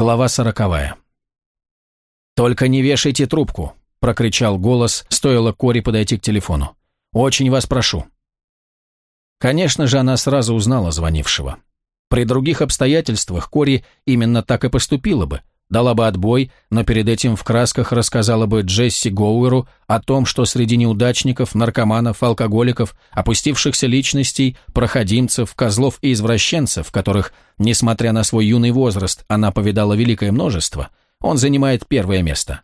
Глава сороковая. «Только не вешайте трубку», — прокричал голос, стоило Кори подойти к телефону. «Очень вас прошу». Конечно же, она сразу узнала звонившего. При других обстоятельствах Кори именно так и поступила бы, дала бы отбой, но перед этим в красках рассказала бы Джесси Гоуэру о том, что среди неудачников, наркоманов, алкоголиков, опустившихся личностей, проходимцев, козлов и извращенцев, которых, несмотря на свой юный возраст, она повидала великое множество, он занимает первое место.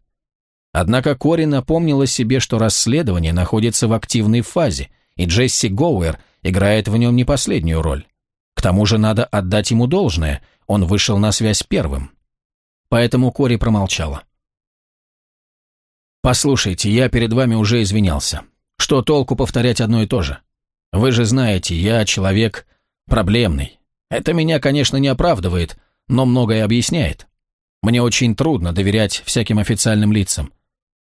Однако Кори напомнила себе, что расследование находится в активной фазе, и Джесси Гоуэр играет в нем не последнюю роль. К тому же надо отдать ему должное, он вышел на связь первым. Поэтому Кори промолчала. «Послушайте, я перед вами уже извинялся. Что толку повторять одно и то же? Вы же знаете, я человек проблемный. Это меня, конечно, не оправдывает, но многое объясняет. Мне очень трудно доверять всяким официальным лицам.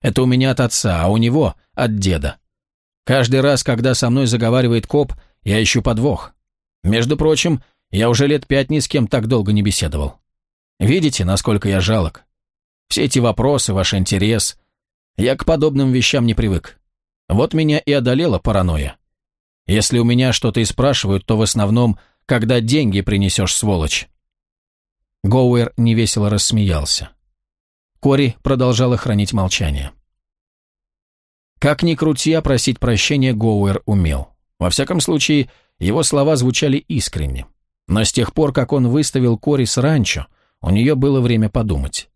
Это у меня от отца, а у него от деда. Каждый раз, когда со мной заговаривает коп, я ищу подвох. Между прочим, я уже лет пять ни с кем так долго не беседовал. Видите, насколько я жалок? Все эти вопросы, ваш интерес. Я к подобным вещам не привык. Вот меня и одолела паранойя. Если у меня что-то и спрашивают, то в основном, когда деньги принесешь, сволочь. Гоуэр невесело рассмеялся. Кори продолжала хранить молчание. Как ни крути, а просить прощения Гоуэр умел. Во всяком случае, его слова звучали искренне. Но с тех пор, как он выставил Кори с ранчо, у нее было время подумать.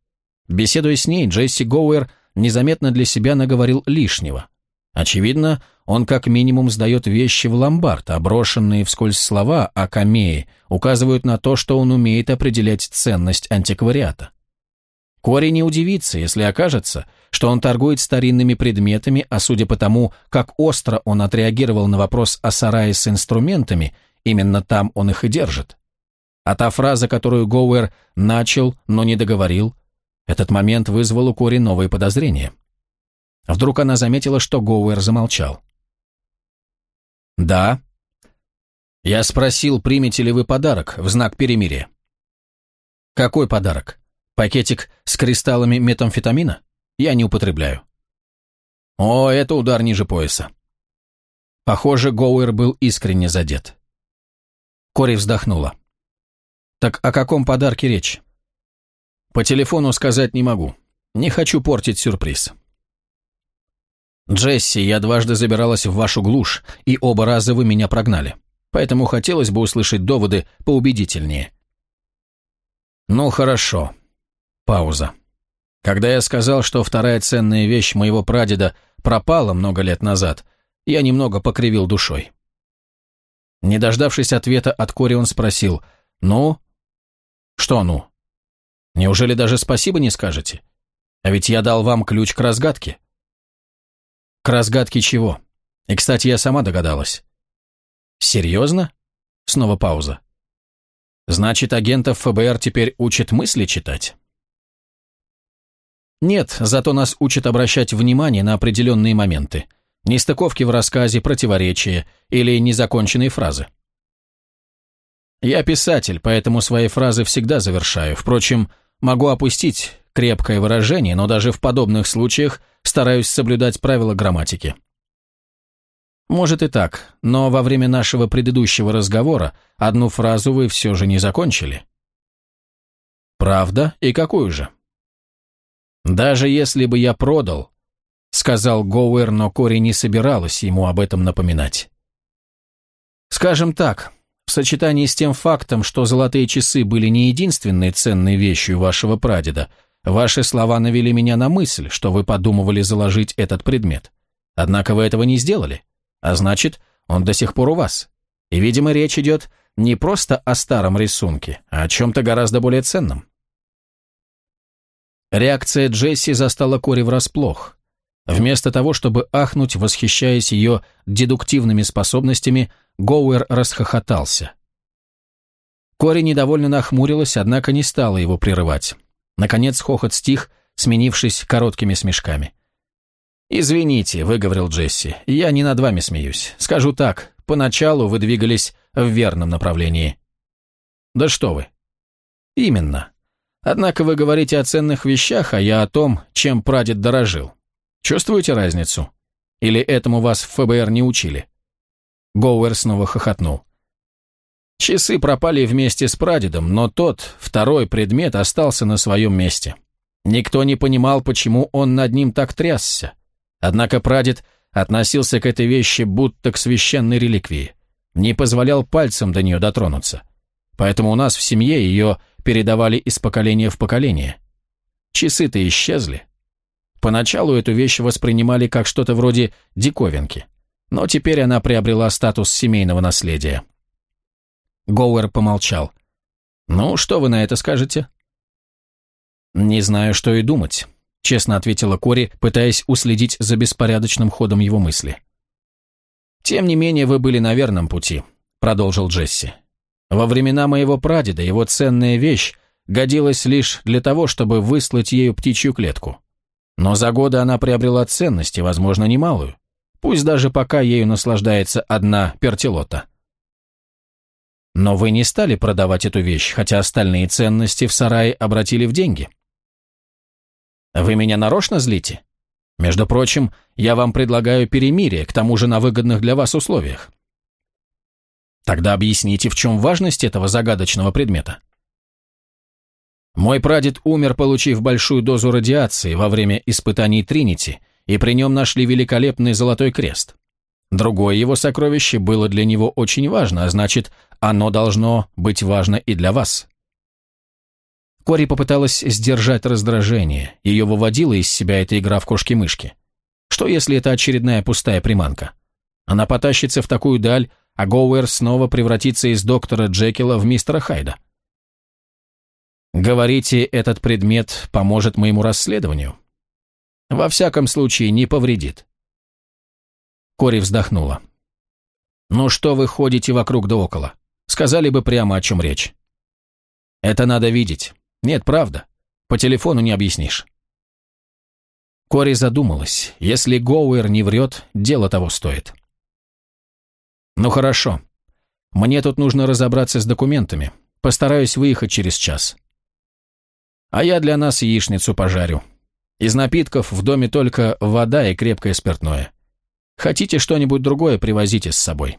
Беседуя с ней, Джесси Гоуэр незаметно для себя наговорил лишнего. Очевидно, он как минимум сдает вещи в ломбард, а брошенные вскользь слова о камее указывают на то, что он умеет определять ценность антиквариата. Кори не удивится, если окажется, что он торгует старинными предметами, а судя по тому, как остро он отреагировал на вопрос о сарае с инструментами, именно там он их и держит. А та фраза, которую Гоуэр начал, но не договорил, этот момент вызвал у Кори новые подозрения. Вдруг она заметила, что Гоуэр замолчал. «Да». Я спросил, примете ли вы подарок в знак перемирия. «Какой подарок? Пакетик с кристаллами метамфетамина? Я не употребляю». «О, это удар ниже пояса». Похоже, Гоуэр был искренне задет. Кори вздохнула. Так о каком подарке речь? По телефону сказать не могу. Не хочу портить сюрприз. Джесси, я дважды забиралась в вашу глушь, и оба раза вы меня прогнали. Поэтому хотелось бы услышать доводы поубедительнее. Ну, хорошо. Пауза. Когда я сказал, что вторая ценная вещь моего прадеда пропала много лет назад, я немного покривил душой. Не дождавшись ответа от Кори, он спросил, «Ну, что ну? Неужели даже спасибо не скажете? А ведь я дал вам ключ к разгадке. К разгадке чего? И, кстати, я сама догадалась. Серьезно? Снова пауза. Значит, агентов ФБР теперь учат мысли читать? Нет, зато нас учат обращать внимание на определенные моменты. Нестыковки в рассказе, противоречия или незаконченные фразы. Я писатель, поэтому свои фразы всегда завершаю. Впрочем, могу опустить крепкое выражение, но даже в подобных случаях стараюсь соблюдать правила грамматики. Может и так, но во время нашего предыдущего разговора одну фразу вы все же не закончили. Правда? И какую же? Даже если бы я продал, сказал Гоуэр, но Кори не собиралась ему об этом напоминать. Скажем так, в сочетании с тем фактом, что золотые часы были не единственной ценной вещью вашего прадеда, ваши слова навели меня на мысль, что вы подумывали заложить этот предмет. Однако вы этого не сделали, а значит, он до сих пор у вас. И, видимо, речь идет не просто о старом рисунке, а о чем-то гораздо более ценном. Реакция Джесси застала Кори врасплох. Вместо того, чтобы ахнуть, восхищаясь ее дедуктивными способностями, Гоуэр расхохотался. Кори недовольно нахмурилась, однако не стала его прерывать. Наконец хохот стих, сменившись короткими смешками. «Извините», — выговорил Джесси, — «я не над вами смеюсь. Скажу так, поначалу вы двигались в верном направлении». «Да что вы». «Именно. Однако вы говорите о ценных вещах, а я о том, чем прадед дорожил. Чувствуете разницу? Или этому вас в ФБР не учили?» Гоуэр снова хохотнул. Часы пропали вместе с прадедом, но тот, второй предмет, остался на своем месте. Никто не понимал, почему он над ним так трясся. Однако прадед относился к этой вещи будто к священной реликвии, не позволял пальцем до нее дотронуться. Поэтому у нас в семье ее передавали из поколения в поколение. Часы-то исчезли. Поначалу эту вещь воспринимали как что-то вроде диковинки, но теперь она приобрела статус семейного наследия. Гоуэр помолчал. «Ну, что вы на это скажете?» «Не знаю, что и думать», — честно ответила Кори, пытаясь уследить за беспорядочным ходом его мысли. «Тем не менее, вы были на верном пути», — продолжил Джесси. «Во времена моего прадеда его ценная вещь годилась лишь для того, чтобы выслать ею птичью клетку. Но за годы она приобрела ценность, и, возможно, немалую. Пусть даже пока ею наслаждается одна пертилота». Но вы не стали продавать эту вещь, хотя остальные ценности в сарае обратили в деньги. Вы меня нарочно злите? Между прочим, я вам предлагаю перемирие, к тому же на выгодных для вас условиях. Тогда объясните, в чем важность этого загадочного предмета. Мой прадед умер, получив большую дозу радиации во время испытаний Тринити, и при нем нашли великолепный золотой крест. Другое его сокровище было для него очень важно, а значит, оно должно быть важно и для вас. Кори попыталась сдержать раздражение, ее выводила из себя эта игра в кошки-мышки. Что если это очередная пустая приманка? Она потащится в такую даль, а Гоуэр снова превратится из доктора Джекила в мистера Хайда. Говорите, этот предмет поможет моему расследованию? Во всяком случае, не повредит. Кори вздохнула. «Ну что вы ходите вокруг да около? Сказали бы прямо, о чем речь». «Это надо видеть. Нет, правда. По телефону не объяснишь». Кори задумалась. Если Гоуэр не врет, дело того стоит. «Ну хорошо. Мне тут нужно разобраться с документами. Постараюсь выехать через час. А я для нас яичницу пожарю. Из напитков в доме только вода и крепкое спиртное. Хотите что-нибудь другое, привозите с собой.